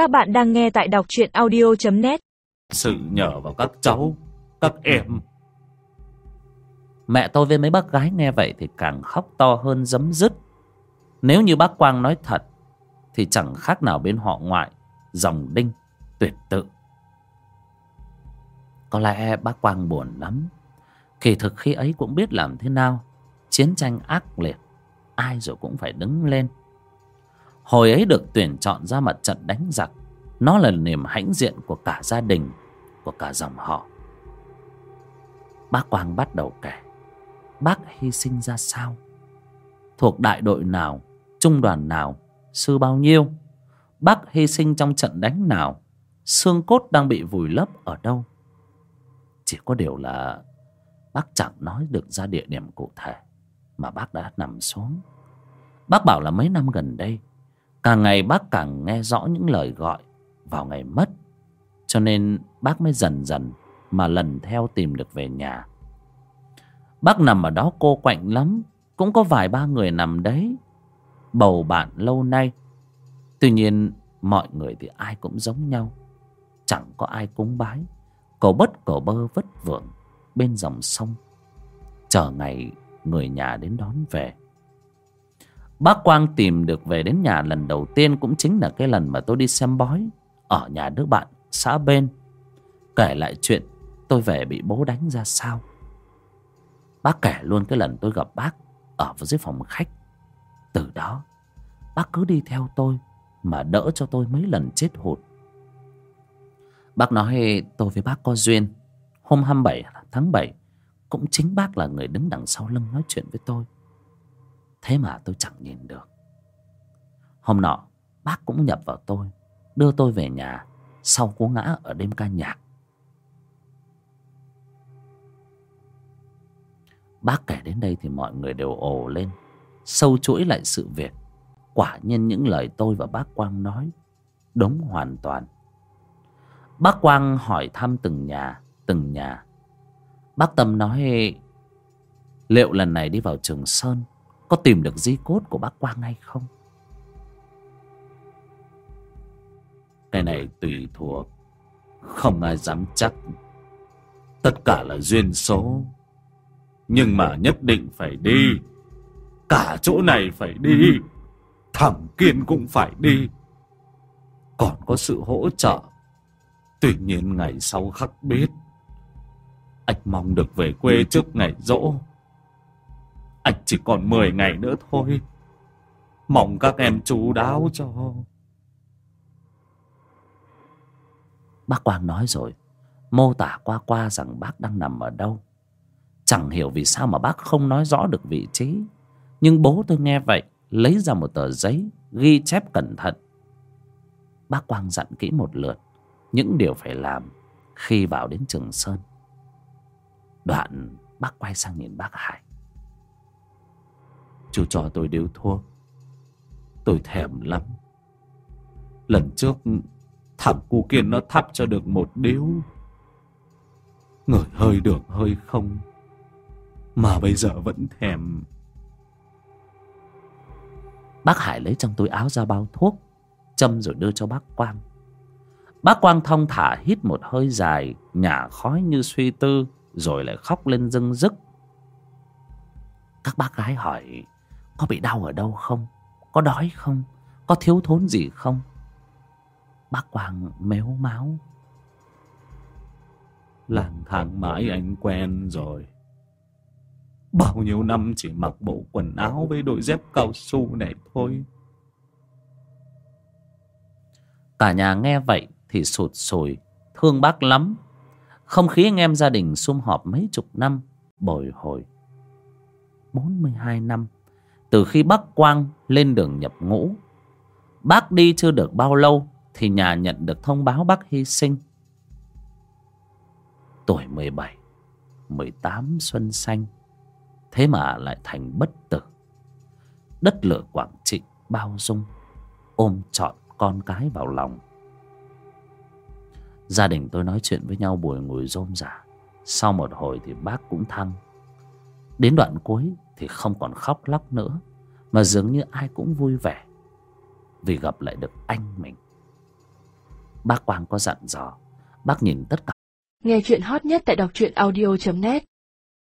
Các bạn đang nghe tại đọc truyện audio.net Sự nhờ vào các cháu Các em Mẹ tôi với mấy bác gái nghe vậy thì càng khóc to hơn giấm dứt. Nếu như bác Quang nói thật thì chẳng khác nào bên họ ngoại, dòng đinh, tuyệt tự. Có lẽ bác Quang buồn lắm. Kỳ thực khi ấy cũng biết làm thế nào. Chiến tranh ác liệt, ai rồi cũng phải đứng lên. Hồi ấy được tuyển chọn ra mặt trận đánh giặc. Nó là niềm hãnh diện của cả gia đình, của cả dòng họ. Bác Quang bắt đầu kể bác hy sinh ra sao? Thuộc đại đội nào trung đoàn nào sư bao nhiêu? Bác hy sinh trong trận đánh nào? Xương cốt đang bị vùi lấp ở đâu? Chỉ có điều là bác chẳng nói được ra địa điểm cụ thể mà bác đã nằm xuống. Bác bảo là mấy năm gần đây càng ngày bác càng nghe rõ những lời gọi vào ngày mất, cho nên bác mới dần dần mà lần theo tìm được về nhà. Bác nằm ở đó cô quạnh lắm, Cũng có vài ba người nằm đấy, Bầu bạn lâu nay. Tuy nhiên, mọi người thì ai cũng giống nhau, Chẳng có ai cúng bái, Cầu bất cầu bơ vất vưởng Bên dòng sông, Chờ ngày người nhà đến đón về. Bác Quang tìm được về đến nhà lần đầu tiên Cũng chính là cái lần mà tôi đi xem bói Ở nhà đứa bạn xã bên. Kể lại chuyện, tôi về bị bố đánh ra sao? Bác kể luôn cái lần tôi gặp bác Ở dưới phòng khách. Từ đó, Bác cứ đi theo tôi Mà đỡ cho tôi mấy lần chết hụt. Bác nói, tôi với bác có duyên. Hôm 27 tháng 7 Cũng chính bác là người đứng đằng sau lưng nói chuyện với tôi. Thế mà tôi chẳng nhìn được. Hôm nọ, Bác cũng nhập vào tôi, Đưa tôi về nhà, Sau cú ngã ở đêm ca nhạc. Bác kể đến đây thì mọi người đều ồ lên. Sâu chuỗi lại sự việc. Quả nhiên những lời tôi và bác Quang nói, Đúng hoàn toàn. Bác Quang hỏi thăm từng nhà Từng nhà. Bác Tâm nói, Liệu lần này đi vào Trường Sơn có tìm được di cốt của bác Quang hay không? Cái này tùy thuộc. Không ai dám chắc. Tất cả là duyên số. Nhưng mà nhất định phải đi. Cả chỗ này phải đi. Thằng Kiên cũng phải đi. Còn có sự hỗ trợ. Tuy nhiên ngày sau khắc biết, Anh mong được về quê trước ngày rỗ chỉ còn 10 ngày nữa thôi. Mong các em chú đáo cho. Bác Quang nói rồi. Mô tả qua qua rằng bác đang nằm ở đâu. Chẳng hiểu vì sao mà bác không nói rõ được vị trí. Nhưng bố tôi nghe vậy, Lấy ra một tờ giấy, Ghi chép cẩn thận. Bác Quang dặn kỹ một lượt, Những điều phải làm Khi vào đến Trường Sơn. Đoạn, bác quay sang nhìn bác Hải. Chú cho tôi điếu thuốc. Tôi thèm lắm. Lần trước Thằng cu kiên nó thắp cho được một điếu. Ngửi hơi được hơi không, mà bây giờ vẫn thèm. Bác Hải lấy trong túi áo ra bao thuốc, Châm rồi đưa cho bác Quang. Bác Quang thong thả hít một hơi dài, Nhả khói như suy tư, Rồi lại khóc lên dưng dứt Các bác gái hỏi có bị đau ở đâu không Có đói không Có thiếu thốn gì không Bác Quang méo máu Lang thang mãi anh quen rồi Bao nhiêu năm chỉ mặc bộ quần áo với đôi dép cao su này thôi. Cả nhà nghe vậy thì sụt sùi, thương bác lắm. Không khí anh em gia đình sum họp mấy chục năm, bồi hồi. 42 năm, từ khi bác Quang lên đường nhập ngũ. Bác đi chưa được bao lâu thì nhà nhận được thông báo bác hy sinh. Tuổi 17, 18 xuân xanh thế mà lại thành bất tử đất lửa quảng trị bao dung ôm trọn con cái vào lòng gia đình tôi nói chuyện với nhau buổi ngồi rôm rả sau một hồi thì bác cũng thăng đến đoạn cuối thì không còn khóc lóc nữa, mà dường như ai cũng vui vẻ vì gặp lại được anh mình. Bác quang có dặn dò, bác nhìn tất cả. Nghe chuyện hot nhất tại đọc truyện audio.net